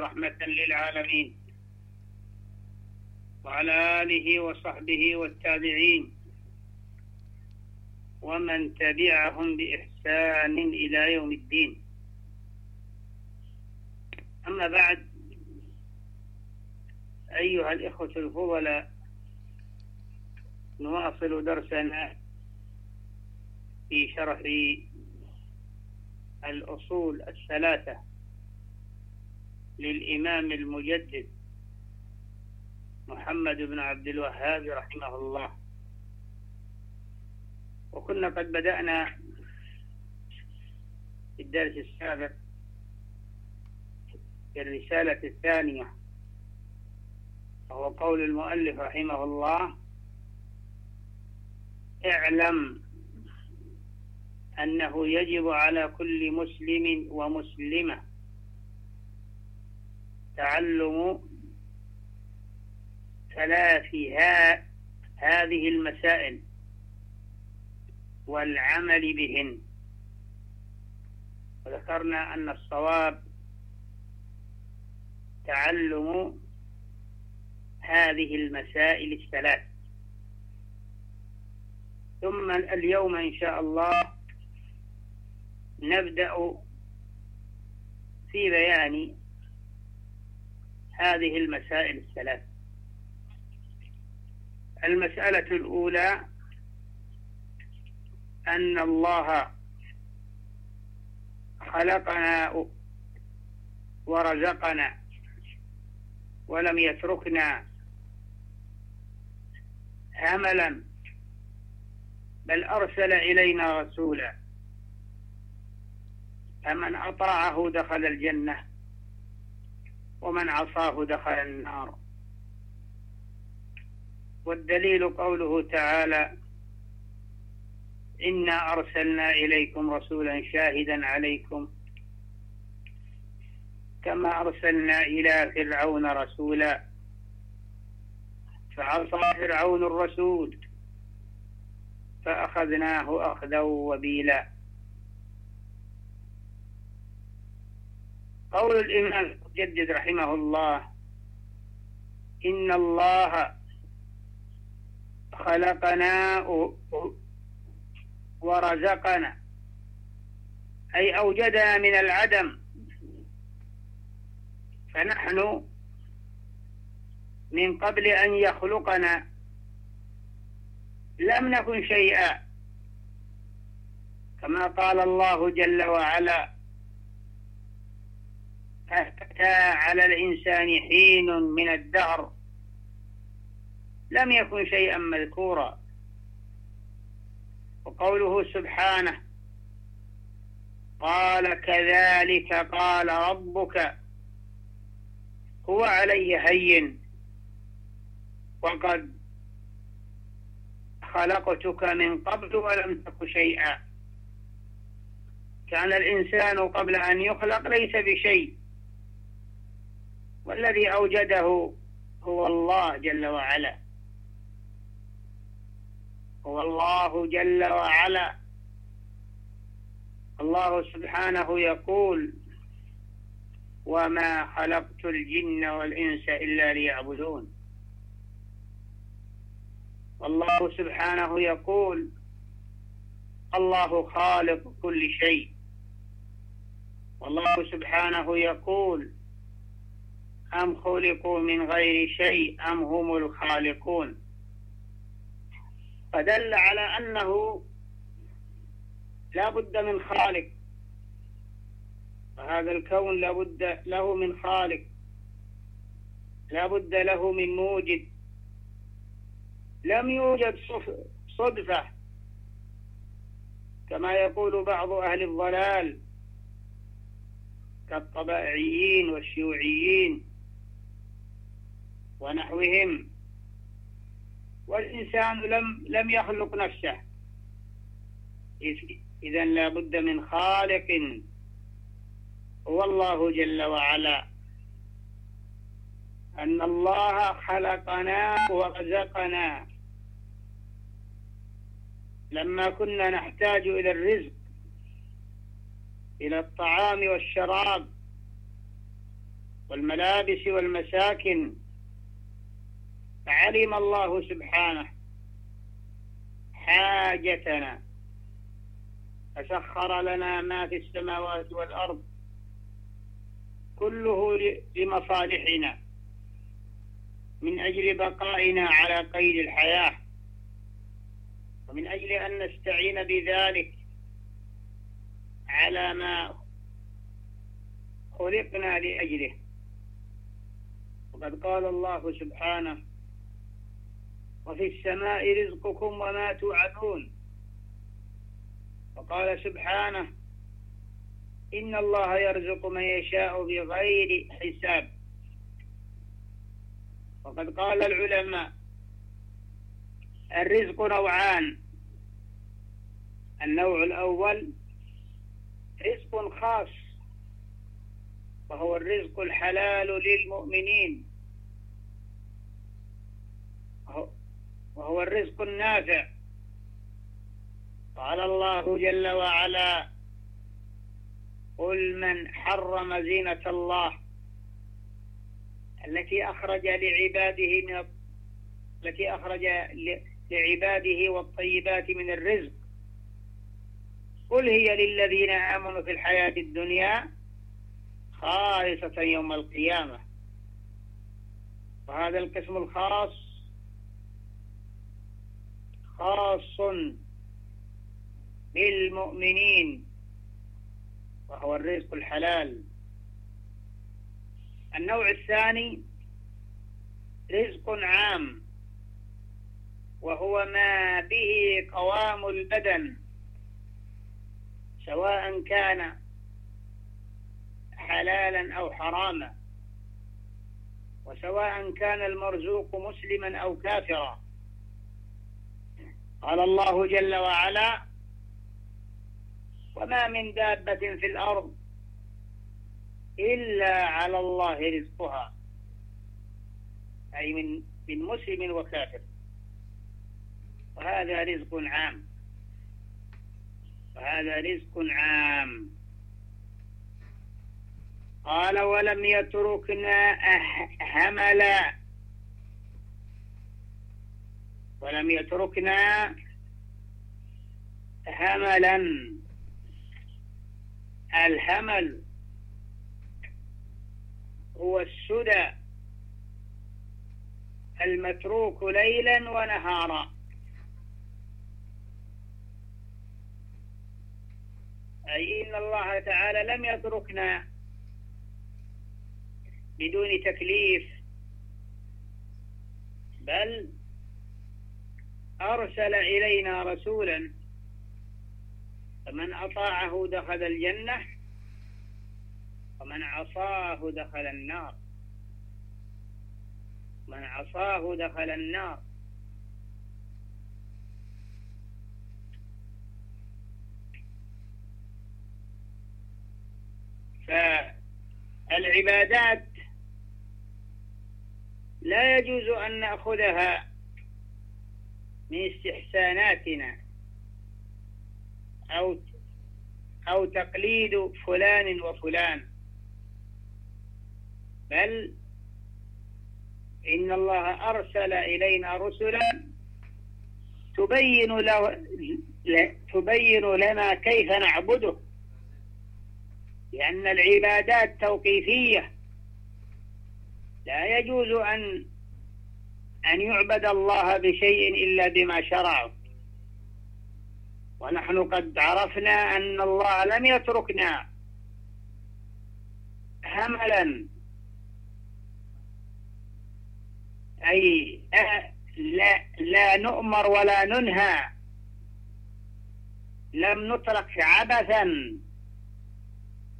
رحمة للعالمين. وعلى آله وصحبه والتابعين. ومن تبعهم بإحسان إلى يوم الدين. أما بعد أيها الإخوة الفضلاء نواصل درسنا في شرح الأصول الثلاثة. للإمام المجدد محمد بن عبد الوهاب رحمه الله. وكنا قد بدأنا في الدرس السابق في الرسالة الثانية وهو قول المؤلف رحمه الله اعلم أنه يجب على كل مسلم ومسلمة تعلم ثلاثها هذه المسائل والعمل بهن. وذكرنا أن الصواب تعلم هذه المسائل الثلاث. ثم اليوم إن شاء الله نبدأ في بيان هذه المسائل الثلاث. المسألة الأولى أن الله خلقنا ورزقنا ولم يتركنا هملا بل أرسل إلينا رسولا. فمن أطاعه دخل الجنة. ومن عصاه دخل النار. والدليل قوله تعالى إنا أرسلنا إليكم رسولا شاهدا عليكم كما أرسلنا إلى فرعون رسولا. فعصى فرعون الرسول فأخذناه أخذا وبيلا. قول الإمام المجدد رحمه الله. إن الله خلقنا ورزقنا. أي أوجدنا من العدم. فنحن من قبل أن يخلقنا. لم نكن شيئا. كما قال الله جل وعلا أتى على الإنسان حين من الدهر. لم يكن شيئا مذكورا. وقوله سبحانه قال كذلك قال ربك هو علي هين وقد خلقتك من قبل ولم تك شيئا. كان الإنسان قبل أن يخلق ليس بشيء. والذي أوجده هو الله جل وعلا. هو الله جل وعلا. الله سبحانه يقول وما خلقت الجن والإنس إلا ليعبدون. والله سبحانه يقول الله خالق كل شيء. والله سبحانه يقول أم خلقوا من غير شيء أم هم الخالقون؟ فدل على أنه لا بد من خالق. هذا الكون لا بد له من خالق. لا بد له من موجد. لم يوجد صدفة. كما يقول بعض أهل الضلال كالطبائعيين والشيوعيين. ونحوهم. والإنسان لم لم يخلق نفسه. إذا لا بد من خالق. هو الله جل وعلا. أن الله خلقنا ورزقنا. لما كنا نحتاج إلى الرزق إلى الطعام والشراب والملابس والمساكن فعلم الله سبحانه حاجتنا. فسخر لنا ما في السماوات والأرض كله لمصالحنا من أجل بقائنا على قيد الحياة ومن أجل أن نستعين بذلك على ما خلقنا لأجله. وقد قال الله سبحانه وفي السماء رزقكم وما توعدون. وقال سبحانه إن الله يرزق من يشاء بغير حساب. وقد قال العلماء الرزق نوعان. النوع الأول رزق خاص وهو الرزق الحلال للمؤمنين. وهو الرزق النافع. قال الله جل وعلا قل من حرم زينة الله التي أخرج لعباده من التي أخرج لعباده والطيبات من الرزق. قل هي للذين آمنوا في الحياة الدنيا خالصة يوم القيامة. وهذا القسم الخاص خاص بالمؤمنين وهو الرزق الحلال. النوع الثاني رزق عام وهو ما به قوام البدن سواء كان حلالا أو حراما وسواء كان المرزوق مسلما أو كافرا. قال الله جل وعلا وما من دابة في الأرض إلا على الله رزقها. أي من من مسلم وكافر. وهذا رزق عام. وهذا رزق عام. قال ولم يتركنا هملا ولم يتركنا هملا. الهمل هو السدى المتروك ليلا ونهارا. أي إن الله تعالى لم يتركنا بدون تكليف بل أرسل إلينا رسولا فمن أطاعه دخل الجنة ومن عصاه دخل النار. من عصاه دخل النار. فالعبادات لا يجوز أن نأخذها من استحساناتنا. أو أو تقليد فلان وفلان. بل إن الله أرسل إلينا رسلا تبين له تبين لنا كيف نعبده. لأن العبادات توقيفية. لا يجوز أن أن يعبد الله بشيء إلا بما شرعه. ونحن قد عرفنا أن الله لم يتركنا هملا. أي لا, لا نؤمر ولا ننهى. لم نترك عبثا.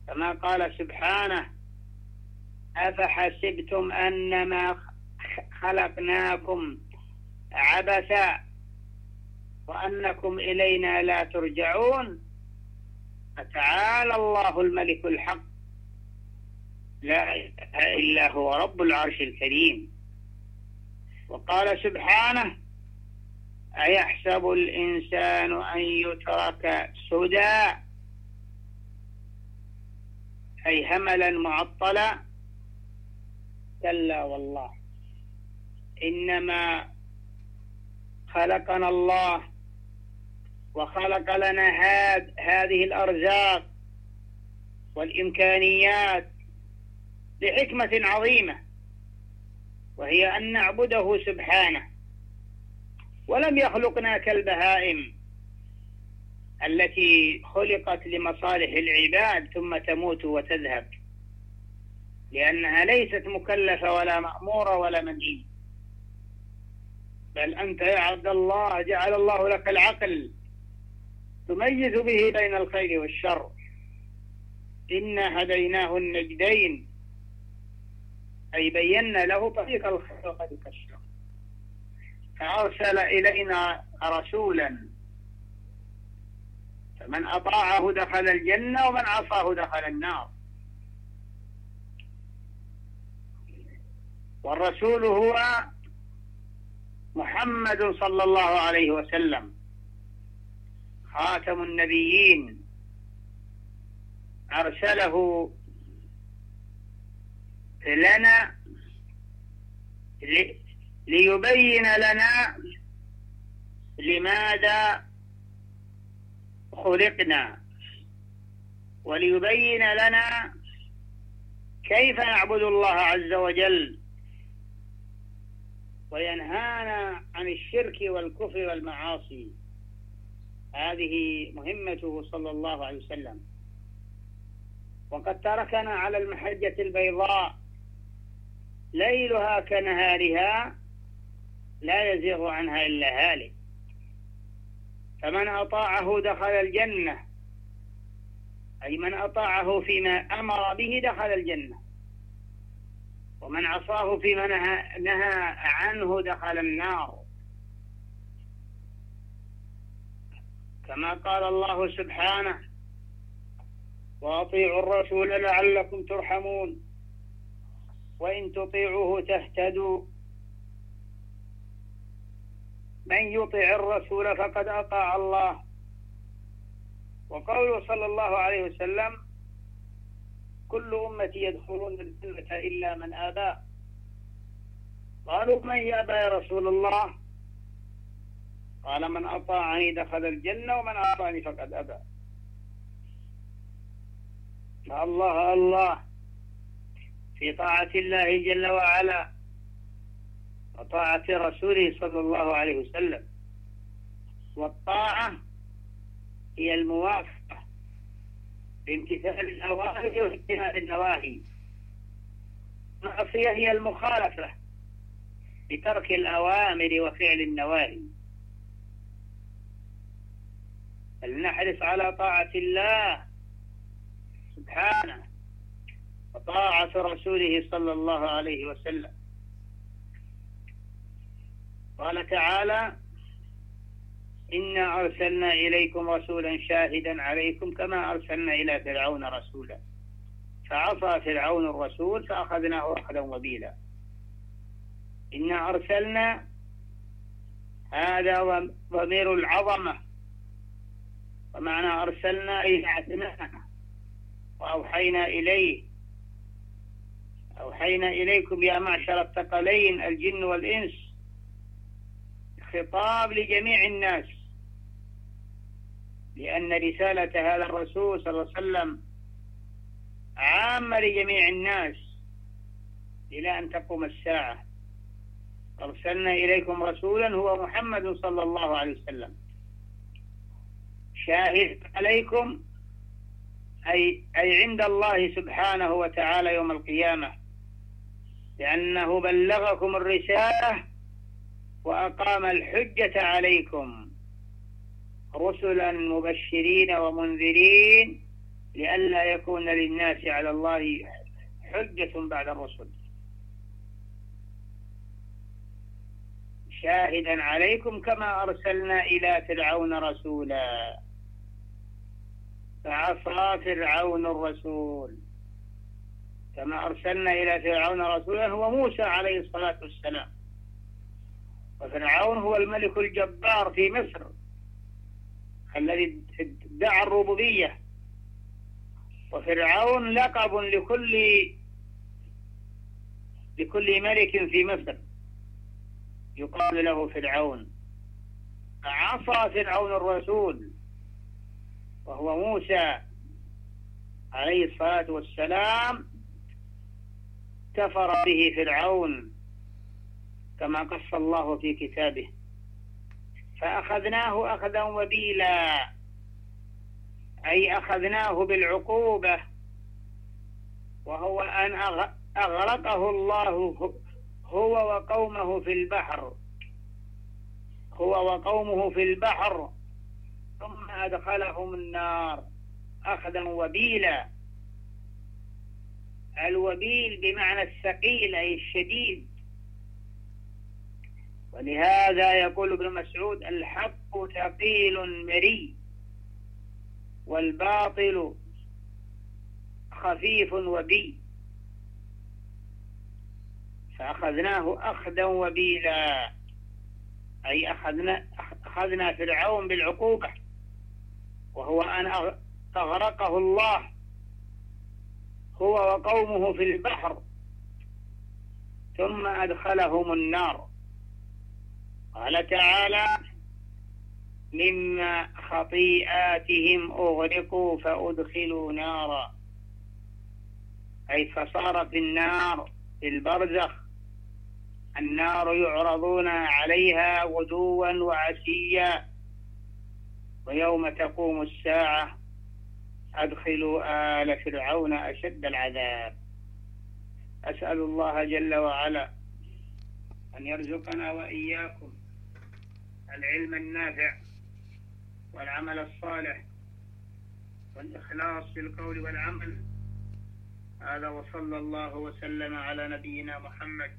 كما قال سبحانه أفحسبتم أنما خلقناكم عبثا وأنكم إلينا لا ترجعون. فتعالى الله الملك الحق. لا إله إلا هو رب العرش الكريم. وقال سبحانه أيحسب الإنسان أن يترك سدى؟ أي هملا معطلا؟ كلا والله. إنما خلقنا الله وخلق لنا هاد هذه الأرزاق والإمكانيات لحكمة عظيمة وهي أن نعبده سبحانه. ولم يخلقنا كالبهائم التي خلقت لمصالح العباد ثم تموت وتذهب لأنها ليست مكلفة ولا مأمورة ولا منهية بل أنت يا عبد الله جعل الله لك العقل. تميز به بين الخير والشر. إنا هديناه النجدين. أي بينا له طريق الخير وطريق الشر. فأرسل إلينا رسولا. فمن أطاعه دخل الجنة ومن عصاه دخل النار. والرسول هو محمد صلى الله عليه وسلم خاتم النبيين أرسله لنا ليبين لنا لماذا خلقنا وليبين لنا كيف نعبد الله عز وجل. وينهانا عن الشرك والكفر والمعاصي. هذه مهمته صلى الله عليه وسلم. وقد تركنا على المحجة البيضاء ليلها كنهارها لا يزيغ عنها إلا هالك. فمن أطاعه دخل الجنة أي من أطاعه فيما أمر به دخل الجنة. ومن عصاه فيما نهى, نهى عنه دخل النار. كما قال الله سبحانه وأطيعوا الرسول لعلكم ترحمون وإن تطيعوه تهتدوا. من يطع الرسول فقد أطاع الله. وقوله صلى الله عليه وسلم كل أمتي يدخلون الجنة إلا من آبى. قالوا من يأبى يا رسول الله؟ قال من أطاعني دخل الجنة ومن أطاعني فقد أبى. الله الله في طاعة الله جل وعلا وطاعة رسوله صلى الله عليه وسلم. والطاعة هي الموافقة بامتثال الأوامر واجتناب النواهي. المعصية هي المخالفة بترك الأوامر وفعل النواهي. فلنحرص على طاعة الله سبحانه وطاعة رسوله صلى الله عليه وسلم. قال تعالى إنا أرسلنا إليكم رسولا شاهدا عليكم كما أرسلنا إلى فرعون رسولا. فعصى فرعون الرسول فأخذناه أخذا وبيلا. إنا أرسلنا هذا ضمير العظمة. ومعنى أرسلنا إلى اعتناء وأوحينا إليه. أوحينا إليكم يا معشر الثقلين الجن والإنس. خطاب لجميع الناس. لأن رسالة هذا الرسول صلى الله عليه وسلم عامة لجميع الناس إلى أن تقوم الساعة. أرسلنا إليكم رسولا هو محمد صلى الله عليه وسلم. شاهد عليكم أي, أي عند الله سبحانه وتعالى يوم القيامة لأنه بلغكم الرسالة وأقام الحجة عليكم. رسلا مبشرين ومنذرين لئلا يكون للناس على الله حجة بعد الرسل. شاهدا عليكم كما أرسلنا إلى فرعون رسولا. فعصى فرعون الرسول. كما أرسلنا إلى فرعون رسولا هو موسى عليه الصلاة والسلام. وفرعون هو الملك الجبار في مصر. الذي ادعى الربوبية. وفرعون لقب لكل بكل ملك في مصر. يقال له فرعون. فعصى فرعون الرسول وهو موسى عليه الصلاة والسلام. كفر به فرعون كما قص الله في كتابه. فأخذناه أخذا وبيلا. أي أخذناه بالعقوبة. وهو أن أغرقه الله هو وقومه في البحر. هو وقومه في البحر. ثم أدخلهم النار أخذا وبيلا. الوبيل بمعنى الثقيل أي الشديد. ولهذا يقول ابن مسعود الحق ثقيل مري والباطل خفيف وبي. فأخذناه أخذا وبيلا. أي أخذنا, أخذنا فرعون بالعقوبة وهو أن أغرقه الله هو وقومه في البحر ثم أدخلهم النار. قال تعالى مما خطيئاتهم أغرقوا فأدخلوا نارا. أي فصار في النار في البرزخ النار يعرضون عليها غدوا وعشيا. ويوم تقوم الساعة أدخلوا آل فرعون أشد العذاب. أسأل الله جل وعلا أن يرزقنا وإياكم العلم النافع والعمل الصالح والإخلاص في القول والعمل. هذا وصلى الله وسلم على نبينا محمد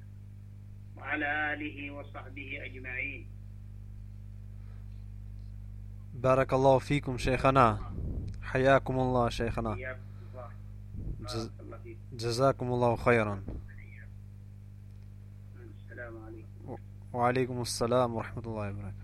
وعلى آله وصحبه أجمعين. بارك الله فيكم شيخنا. حياكم الله شيخنا. جز... جزاكم الله خيرا. السلام عليكم. وعليكم السلام ورحمة الله وبركاته.